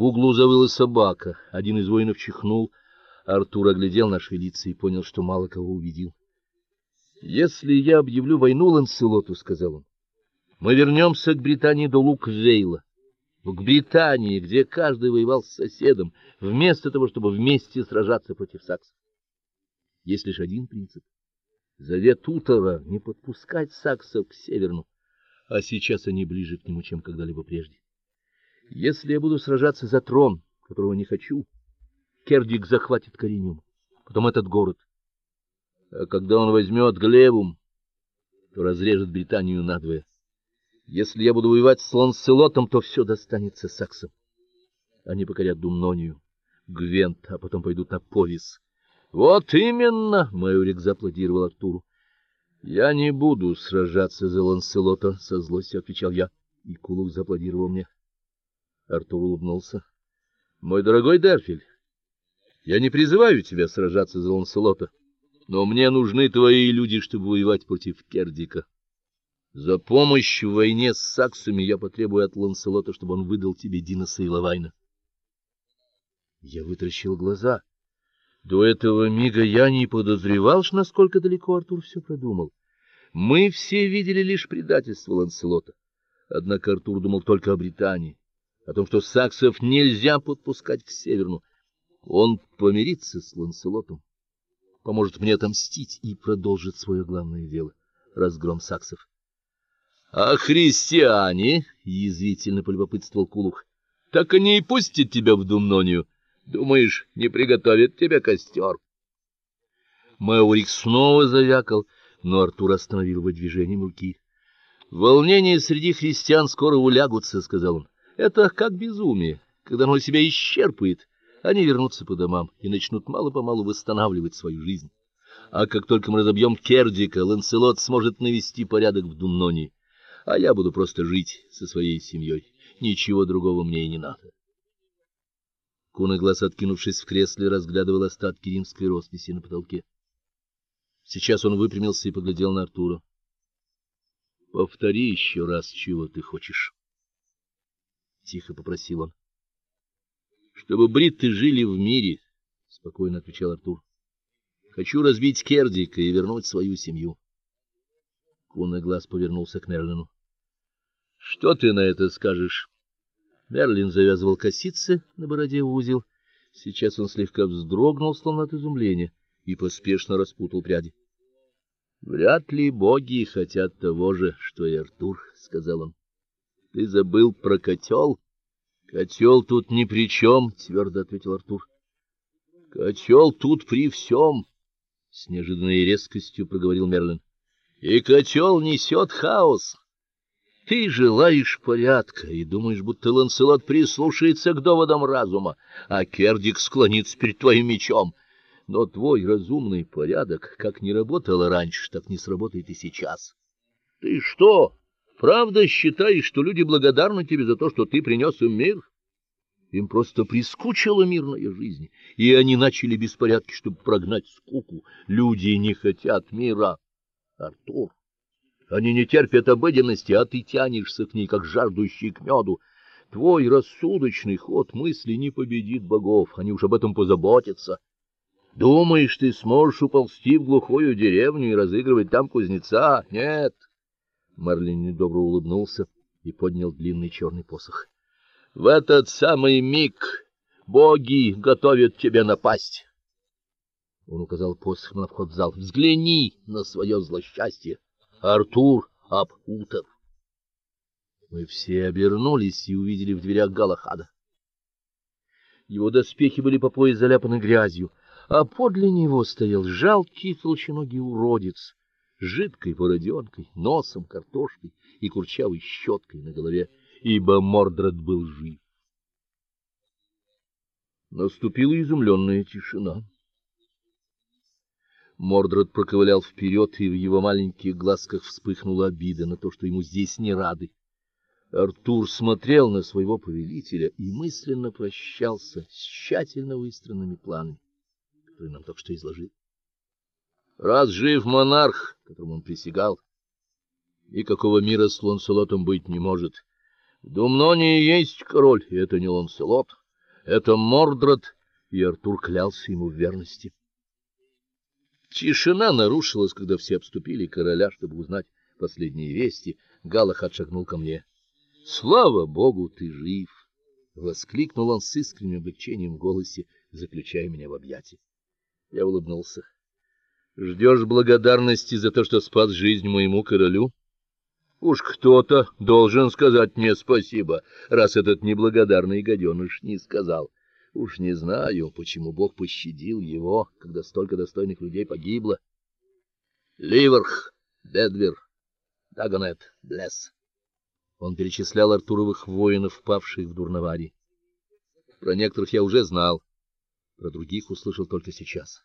В углу завыла собака. Один из воинов чихнул. Артур оглядел наши лица и понял, что мало кого увидел. Если я объявлю войну Ланселоту, сказал он. Мы вернемся к Британии до Луквейла. К Британии, где каждый воевал с соседом, вместо того, чтобы вместе сражаться против саксов. Есть лишь один принцип. Завет Утора не подпускать саксов к северну, а сейчас они ближе к нему, чем когда-либо прежде. Если я буду сражаться за трон, которого не хочу, Кердик захватит Кариньум, потом этот город. А когда он возьмет Глевум, то разрежет Британию надвое. Если я буду воевать с Ланселотом, то все достанется саксам. Они покорят Думнонию, Гвент, а потом пойдут на Повис. Вот именно, Майорик зааплодировал Артуру. Я не буду сражаться за Ланселота, со злостью отвечал я, и Кулук зааплодировал мне. Артур улыбнулся. Мой дорогой Дерфиль, я не призываю тебя сражаться за Ланселота, но мне нужны твои люди, чтобы воевать против Кердика. За помощь в войне с саксами я потребую от Ланселота, чтобы он выдал тебе Диноса и Лавайна. Я вытаращил глаза. До этого мига я не подозревал, насколько далеко Артур все продумал. Мы все видели лишь предательство Ланселота. Однако Артур думал только о Британии о том, что саксов нельзя подпускать к северну. Он помирится с Ланселотом, поможет мне отомстить и продолжит свое главное дело разгром саксов. А христиане, язвительно полюбопытствовал Кулух. Так они и пустят тебя в Думнонию. Думаешь, не приготовят тебе костер?» Мэурик снова завякал, но Артур остановил его движением руки. Волнения среди христиан скоро улягутся, сказал он. Это как безумие, когда оно себя исчерпает, они вернутся по домам и начнут мало-помалу восстанавливать свою жизнь. А как только мы разобьем Кердика, Ланселот сможет навести порядок в Думнонии, а я буду просто жить со своей семьей. Ничего другого мне и не надо. глаз, откинувшись в кресле, разглядывал остатки римской росписи на потолке. Сейчас он выпрямился и поглядел на Артура. Повтори еще раз, чего ты хочешь тихо попросил он. Чтобы бритты жили в мире, спокойно отвечал Артур. Хочу разбить Кердика и вернуть свою семью. Кунный глаз повернулся к Мерлину. Что ты на это скажешь? Мерлин завязывал косицы на бороде в узел. Сейчас он слегка вздрогнул, словно от изумления, и поспешно распутал пряди. Вряд ли боги хотят того же, что и Артур, сказал он. Ты забыл про котел? Котел тут ни при чем, твердо ответил Артур. Котел тут при всем, с неожиданной резкостью проговорил Мерлин. И котел несет хаос. Ты желаешь порядка и думаешь, будто Ланселот прислушается к доводам разума, а Кердик склонится перед твоим мечом. Но твой разумный порядок, как не работал раньше, так не сработает и сейчас. Ты что, Правда считаешь, что люди благодарны тебе за то, что ты принес им мир? Им просто прискучила мирная жизнь, и они начали беспорядки, чтобы прогнать скуку. Люди не хотят мира, Артур. Они не терпят обыденности, а ты тянешься к ней, как жаждущий к меду. Твой рассудочный ход мысли не победит богов, они уж об этом позаботятся. Думаешь, ты сможешь уползти в глухую деревню и разыгрывать там кузнеца? Нет. Марлин недобро улыбнулся и поднял длинный черный посох. В этот самый миг боги готовят тебе напасть. Он указал посохом на вход в зал. Взгляни на свое злосчастье, Артур Абутер. Мы все обернулись и увидели в дверях Галахада. Его доспехи были по пояс заляпаны грязью, а подле него стоял жалкий толщеногий уродец жидкой бороденкой, носом картошкой и курчавой щеткой на голове, ибо Мордред был жив. Наступила изумленная тишина. Мордред проковылял вперед, и в его маленьких глазках вспыхнула обида на то, что ему здесь не рады. Артур смотрел на своего повелителя и мысленно прощался с тщательно выстроенными планами, которые нам только что изложил. Раз жив монарх, которому он присягал, никакого мира с Ланселотом быть не может. В Думнонии есть король, и это не Ланселот, Это Мордред, и Артур клялся ему в верности. Тишина нарушилась, когда все обступили короля, чтобы узнать последние вести. Галахад шагнул ко мне. "Слава богу, ты жив!" воскликнул он с искренним облегчением в голосе, заключая меня в объятия. Я улыбнулся. Ждешь благодарности за то, что спас жизнь моему королю? Уж кто-то должен сказать мне спасибо, раз этот неблагодарный гаденыш не сказал. Уж не знаю, почему Бог пощадил его, когда столько достойных людей погибло. Ливерх, Бедвер, Дагонет, Блесс. Он перечислял Артуровых воинов, павших в Дурноваре. Про некоторых я уже знал, про других услышал только сейчас.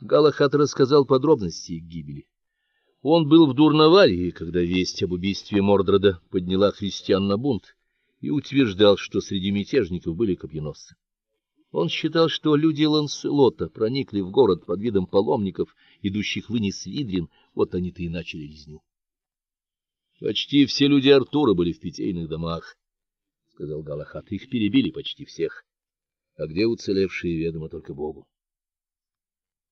Галахат рассказал подробности их гибели. Он был в Дурноварии, когда весть об убийстве Мордреда подняла христиан на бунт, и утверждал, что среди мятежников были копьеносцы. Он считал, что люди Ланселота проникли в город под видом паломников, идущих вниз Видрин, вот они-то и начали резню. Почти все люди Артура были в питейных домах, сказал Галахат. Их перебили почти всех. А где уцелевшие, ведомо только Богу.